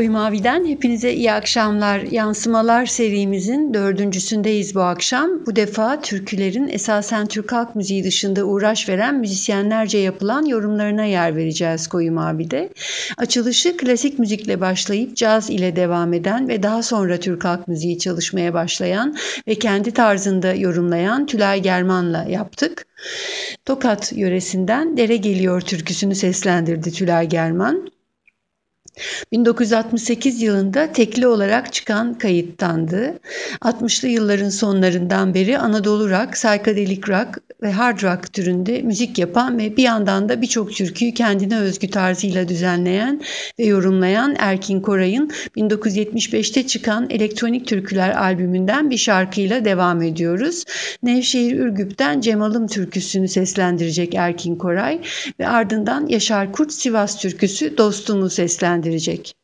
Koyu Mavi'den hepinize iyi akşamlar. Yansımalar serimizin dördüncüsündeyiz bu akşam. Bu defa türkülerin esasen Türk halk müziği dışında uğraş veren müzisyenlerce yapılan yorumlarına yer vereceğiz Koyu Mavi'de. Açılışı klasik müzikle başlayıp caz ile devam eden ve daha sonra Türk halk müziği çalışmaya başlayan ve kendi tarzında yorumlayan Tülay German'la yaptık. Tokat yöresinden Dere Geliyor türküsünü seslendirdi Tülay German. 1968 yılında tekli olarak çıkan kayıttandı. 60'lı yılların sonlarından beri Anadolu rock, psychedelic rock ve hard rock türünde müzik yapan ve bir yandan da birçok türküyü kendine özgü tarzıyla düzenleyen ve yorumlayan Erkin Koray'ın 1975'te çıkan Elektronik Türküler albümünden bir şarkıyla devam ediyoruz. Nevşehir Ürgüp'ten Cemal'ım türküsünü seslendirecek Erkin Koray ve ardından Yaşar Kurt Sivas türküsü Dostumu seslendirecek. Müzik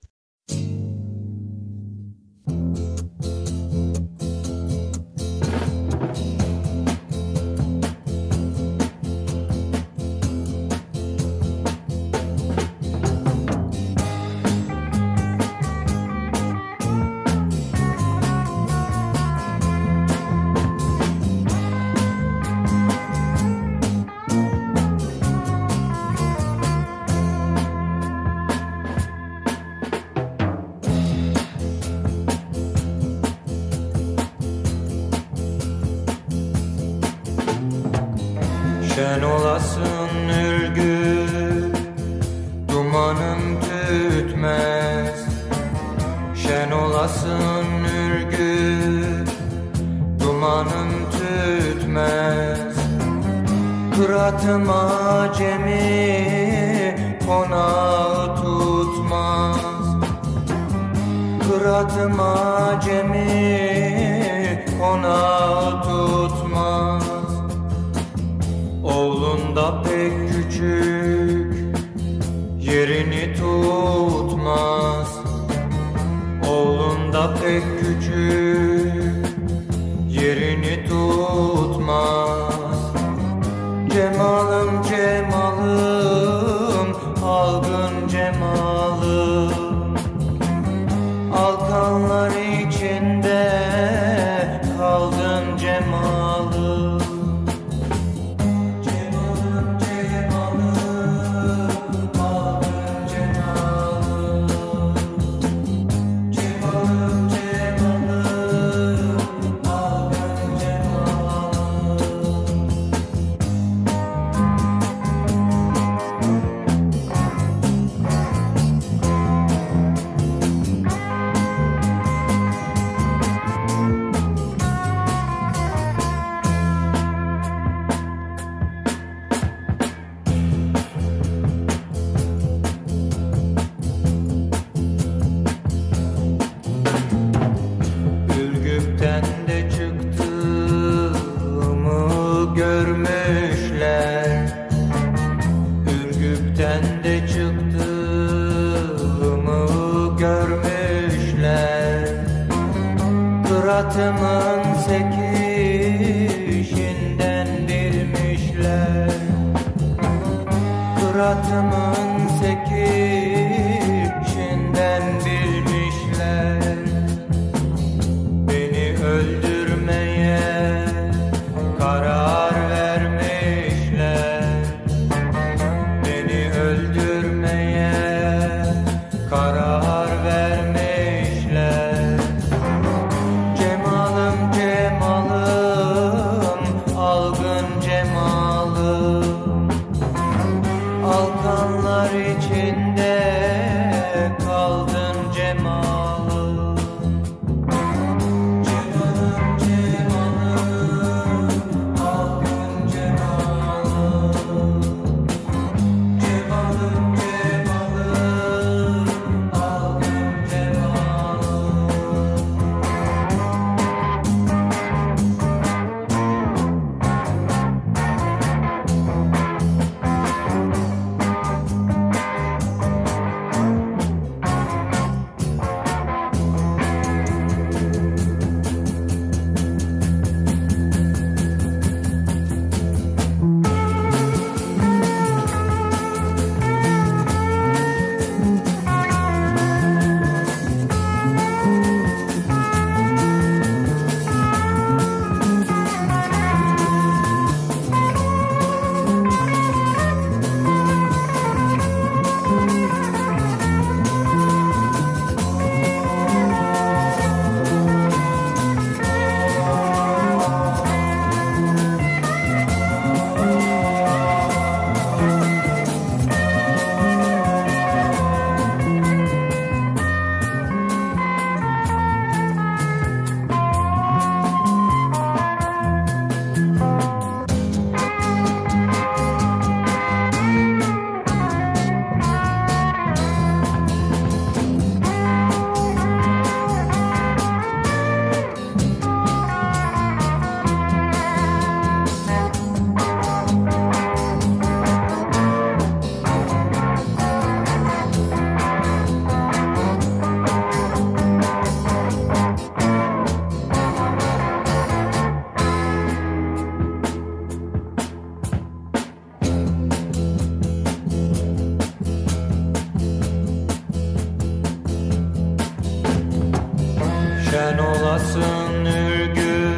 Olmasın ürgü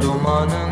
dumanın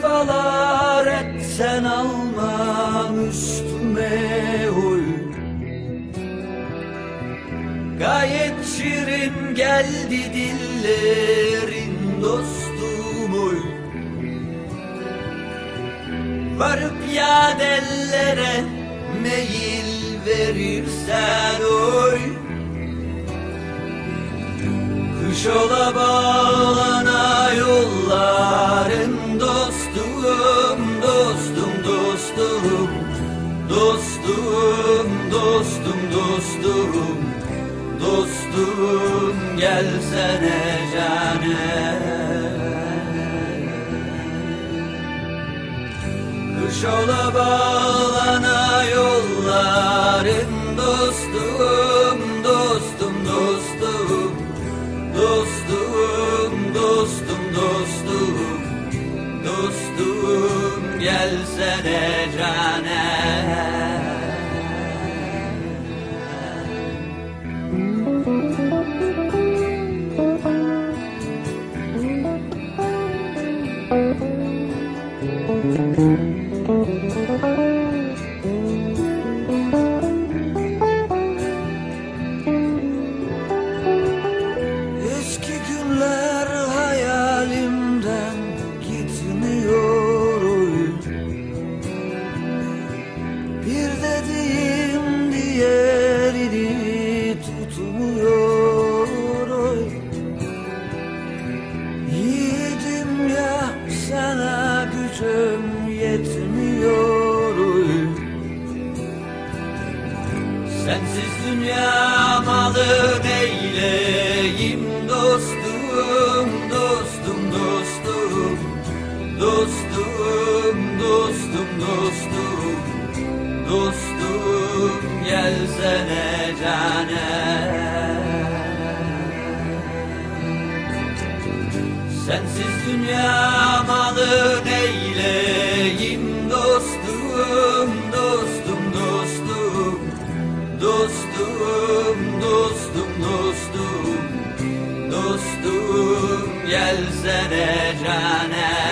follow Show love. Gelsene canem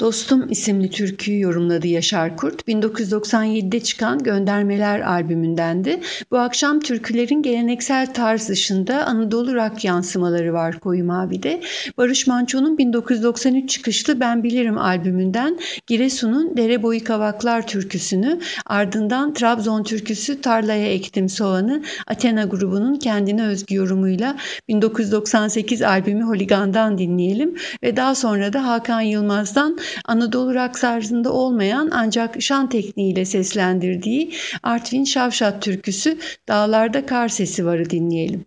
Dostum isimli türküyü yorumladı Yaşar Kurt. 1997'de çıkan Göndermeler albümündendi. Bu akşam türkülerin geleneksel tarz dışında Anadolu rock yansımaları var Koyu Mavi'de. Barış Manço'nun 1993 çıkışlı Ben Bilirim albümünden Giresun'un Dere Boyu Kavaklar türküsünü ardından Trabzon türküsü Tarlaya Ektim Soğan'ı Athena grubunun kendine özgü yorumuyla 1998 albümü Holigan'dan dinleyelim ve daha sonra da Hakan Yılmaz'dan Anadolu rock tarzında olmayan ancak şan tekniğiyle seslendirdiği Artvin Şavşat türküsü Dağlarda Kar Sesi Var'ı dinleyelim.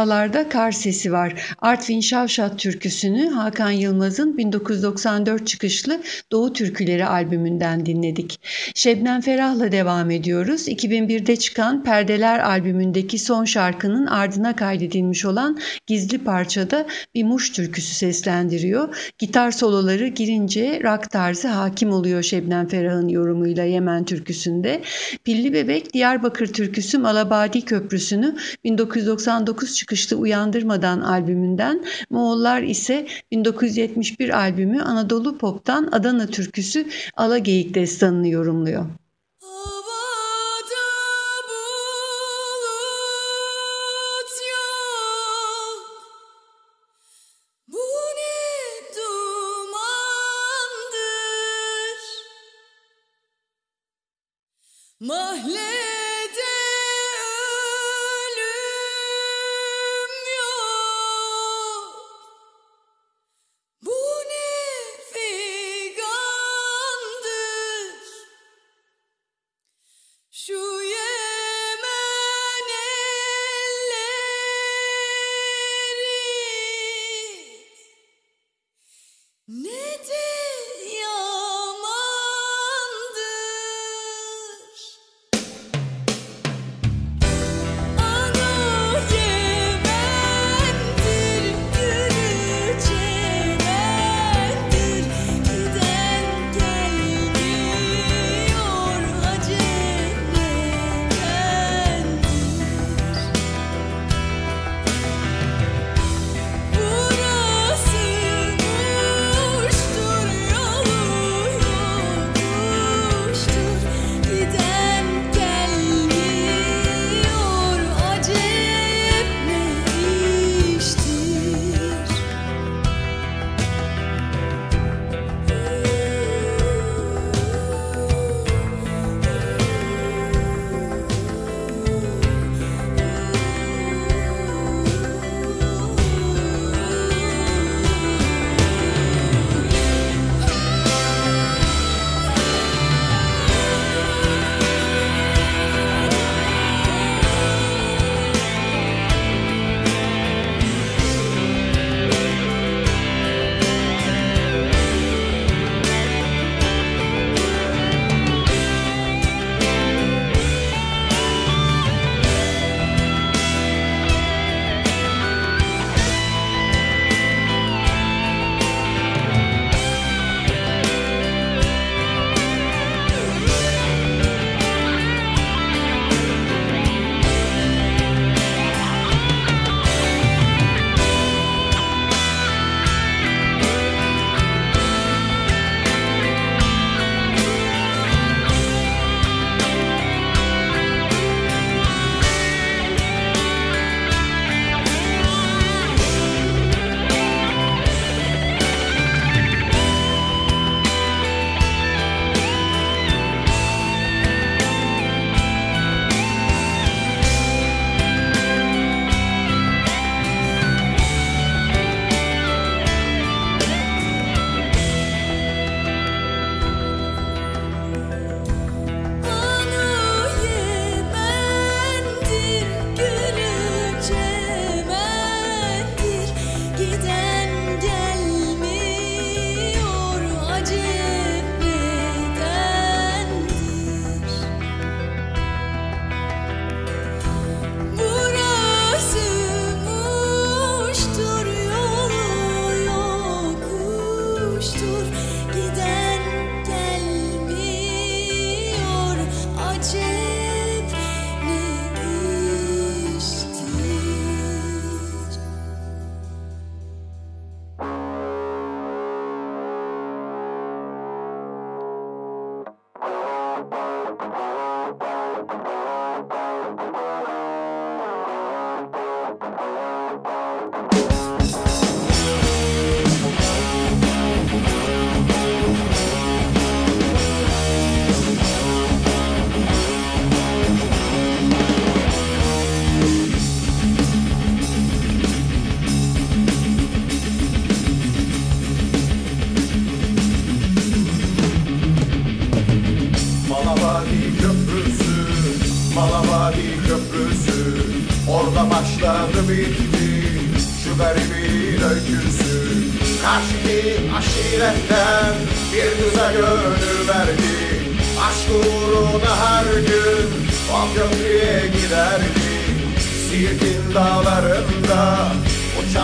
Dağlarda Kar Sesi var. Artvin Şavşat türküsünü Hakan Yılmaz'ın 1994 çıkışlı Doğu Türküleri albümünden dinledik. Şebnem Ferah'la devam ediyoruz. 2001'de çıkan Perdeler albümündeki son şarkının ardına kaydedilmiş olan gizli parçada bir Muş türküsü seslendiriyor. Gitar soloları girince rock tarzı hakim oluyor Şebnem Ferah'ın yorumuyla Yemen türküsünde. Pilli Bebek Diyarbakır türküsü Malabadi Köprüsü'nü 1999 çıkışlı Uyandırmadan albümünden, Moğollar ise 1971 albümü Anadolu Pop'tan Adana türküsü Ala Geyik Destanı'nı yorumluyor.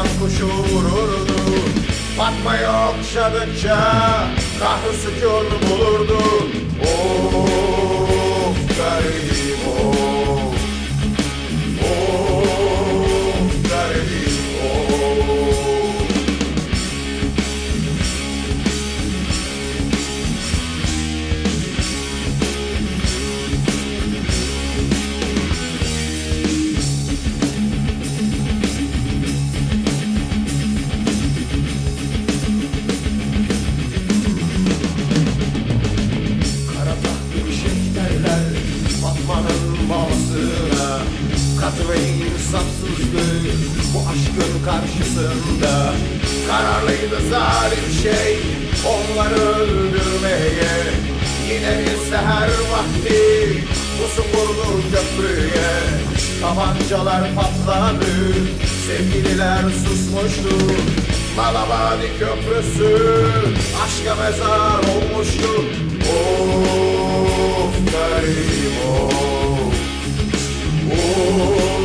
hayat kuşu vururdu. Fatma'yı okşadıkça kahrı sükun bulurdu. Of garip. Hesapsızlık bu aşkın karşısında. Kararlıydı zalim şey onları öldürmeye. Yine bir seher vakti pusu kurdu köprüye. Tabancalar patladı sevgililer susmuştu. Malabadi köprüsü aşka mezar olmuştu. Of garip of, of.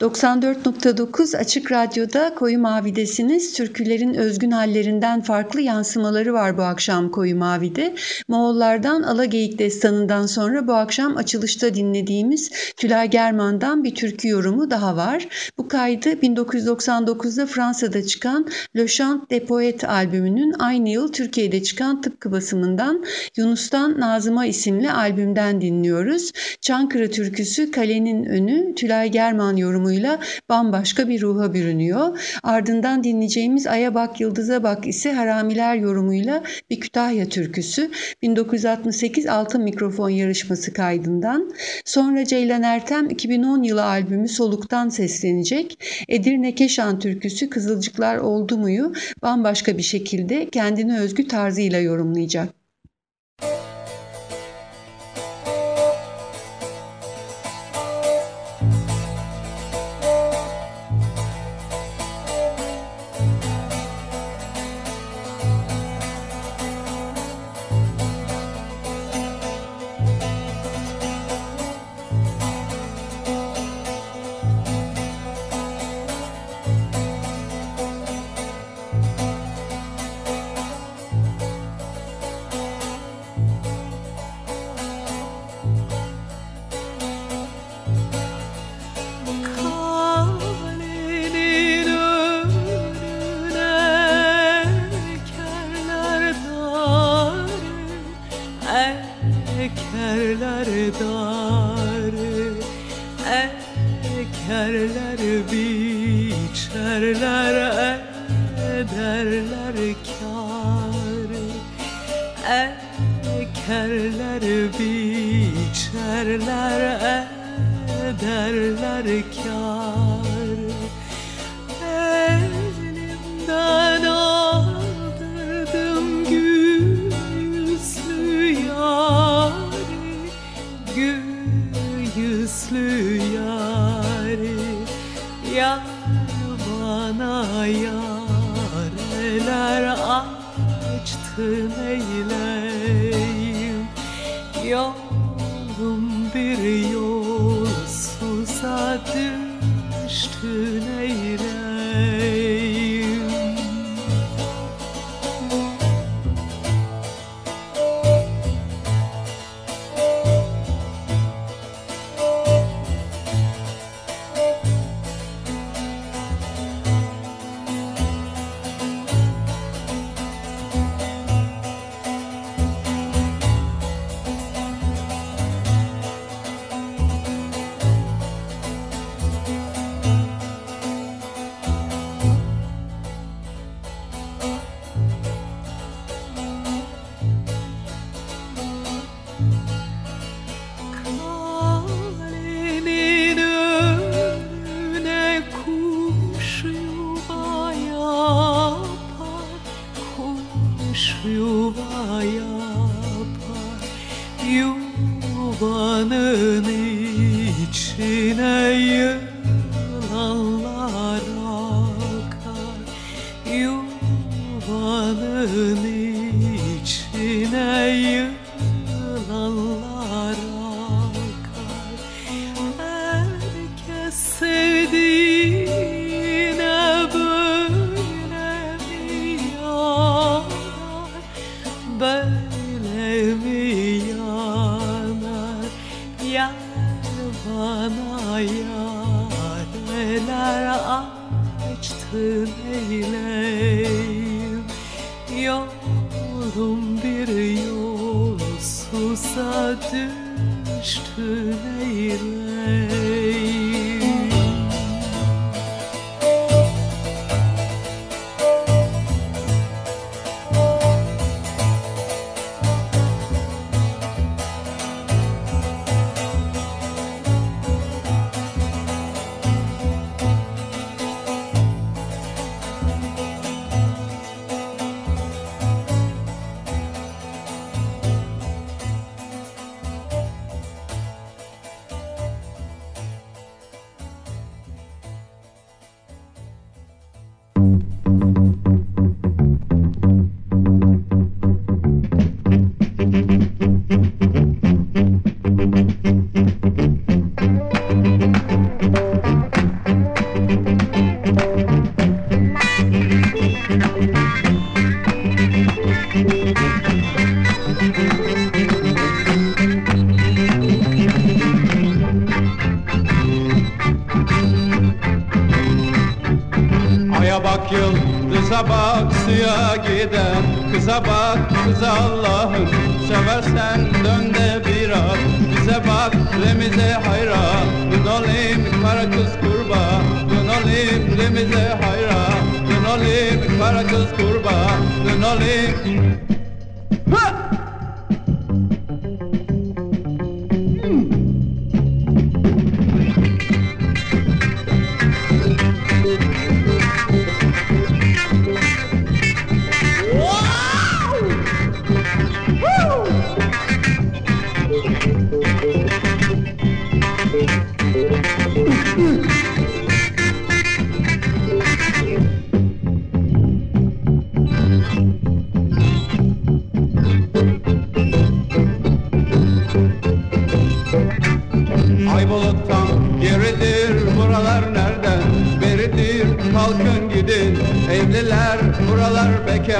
94.9 Açık Radyo'da Koyu Mavi'desiniz. Türkülerin özgün hallerinden farklı yansımaları var bu akşam Koyu Mavi'de. Moğollardan Alageyik Destanı'ndan sonra bu akşam açılışta dinlediğimiz Tülay German'dan bir türkü yorumu daha var. Bu kaydı 1999'da Fransa'da çıkan Le Chant des Poètes albümünün aynı yıl Türkiye'de çıkan tıpkı basımından Yunus'tan Nazıma isimli albümden dinliyoruz. Çankırı türküsü Kalenin Önü Tülay German yorumuyla bambaşka bir ruha bürünüyor. Ardından dinleyeceğimiz Aya Bak Yıldıza Bak ise Haramiler yorumuyla bir Kütahya türküsü 1968 Altın Mikrofon yarışması kaydından. Sonra Ceylan Ertem 2010 yılı albümü Soluk'tan seslenecek. Edirne Keşan türküsü Kızılcıklar Oldu Mu'yu bambaşka bir şekilde kendine özgü tarzıyla yorumlayacak. Kalenin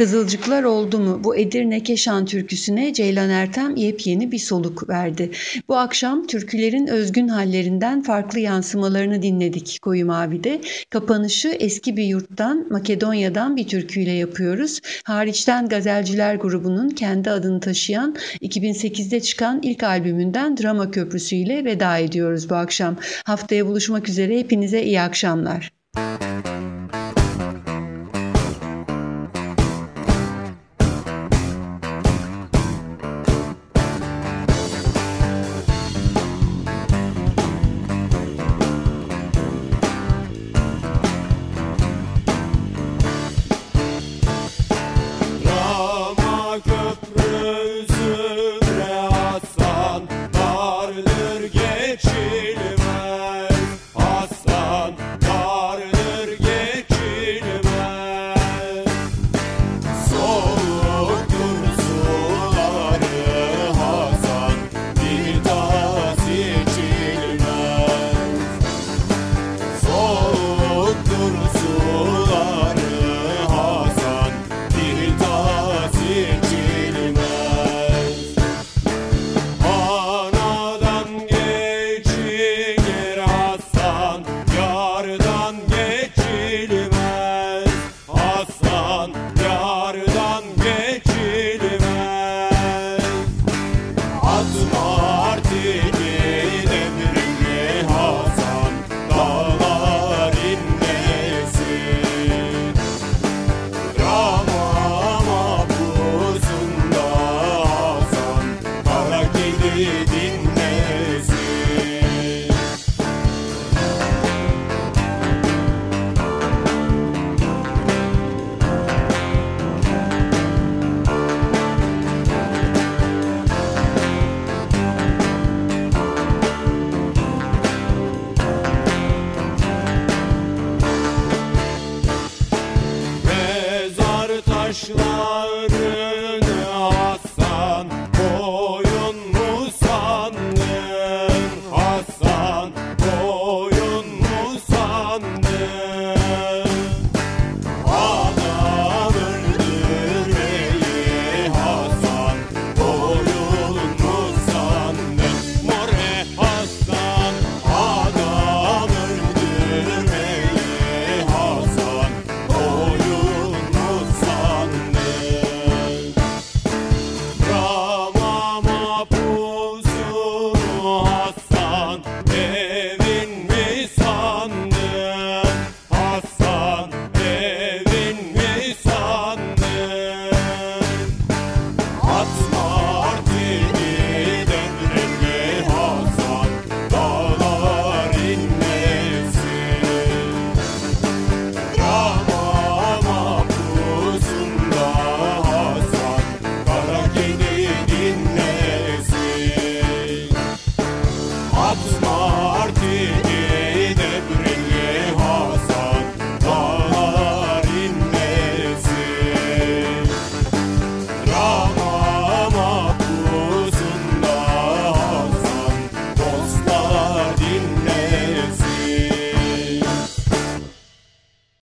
Kızılcıklar oldu mu? Bu Edirne Keşan türküsüne Ceylan Ertem yepyeni bir soluk verdi. Bu akşam türkülerin özgün hallerinden farklı yansımalarını dinledik Koyu Mavi'de. Kapanışı eski bir yurttan Makedonya'dan bir türküyle yapıyoruz. Hariçten Gazelciler grubunun kendi adını taşıyan 2008'de çıkan ilk albümünden Drama Köprüsü ile veda ediyoruz bu akşam. Haftaya buluşmak üzere hepinize iyi akşamlar.